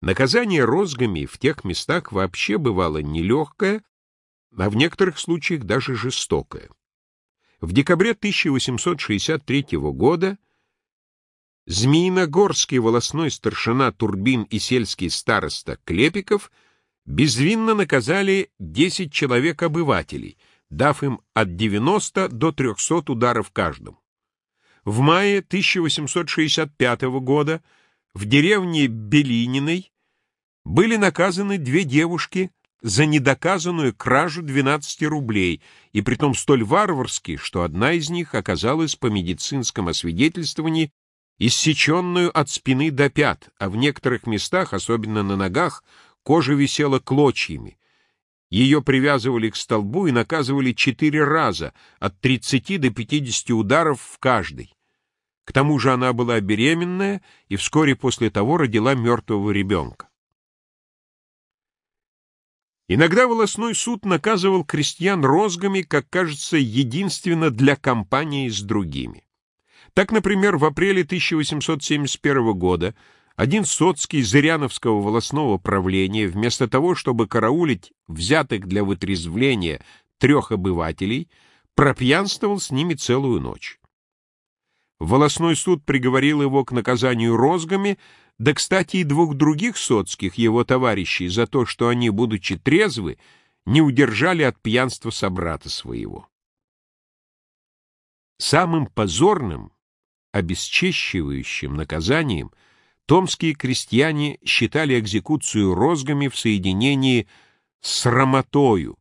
Наказание розгами в тех местах вообще бывало нелегкое, а в некоторых случаях даже жестокое. В декабре 1863 года Змеиногорский волосной старшина Турбин и сельский староста Клепиков безвинно наказали 10 человек-обывателей, дав им от 90 до 300 ударов каждому. В мае 1865 года в деревне Белининой были наказаны две девушки за недоказанную кражу 12 рублей, и притом столь варварски, что одна из них оказалась по медицинскому освидетельствованию иссеченную от спины до пят, а в некоторых местах, особенно на ногах, кожа висела клочьями. Ее привязывали к столбу и наказывали четыре раза, от 30 до 50 ударов в каждый. К тому же она была беременная и вскоре после того родила мертвого ребенка. Иногда волосной суд наказывал крестьян розгами, как кажется, единственно для компании с другими. Так, например, в апреле 1871 года один соцкий Зыряновского волосного правления, вместо того, чтобы караулить взятых для вытрезвления трех обывателей, пропьянствовал с ними целую ночь. Волосной суд приговорил его к наказанию розгами, да, кстати, и двух других соцких, его товарищей, за то, что они, будучи трезвы, не удержали от пьянства собрата своего. Самым позорным, обесчещивающим наказанием томские крестьяне считали экзекуцию розгами в соединении с срамотою,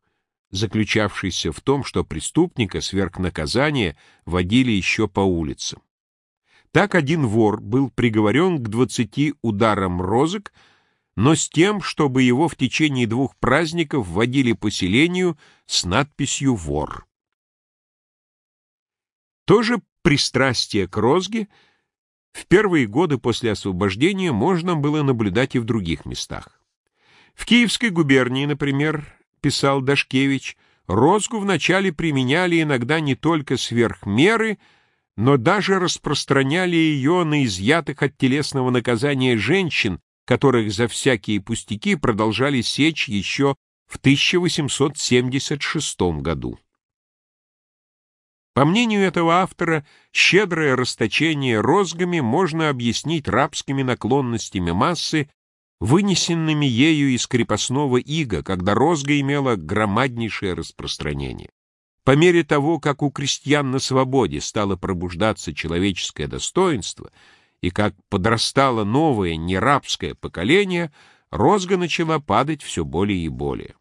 заключавшейся в том, что преступника сверх наказания водили еще по улицам. Так один вор был приговорен к двадцати ударам розок, но с тем, чтобы его в течение двух праздников водили по селению с надписью «Вор». Тоже пристрастие к розге в первые годы после освобождения можно было наблюдать и в других местах. В Киевской губернии, например, писал Дашкевич, розгу вначале применяли иногда не только сверх меры, но даже распространяли ее на изъятых от телесного наказания женщин, которых за всякие пустяки продолжали сечь еще в 1876 году. По мнению этого автора, щедрое расточение розгами можно объяснить рабскими наклонностями массы, вынесенными ею из крепостного ига, когда розга имела громаднейшее распространение. По мере того, как у крестьян на свободе стало пробуждаться человеческое достоинство и как подрастало новое нерабское поколение, розга начала падать все более и более.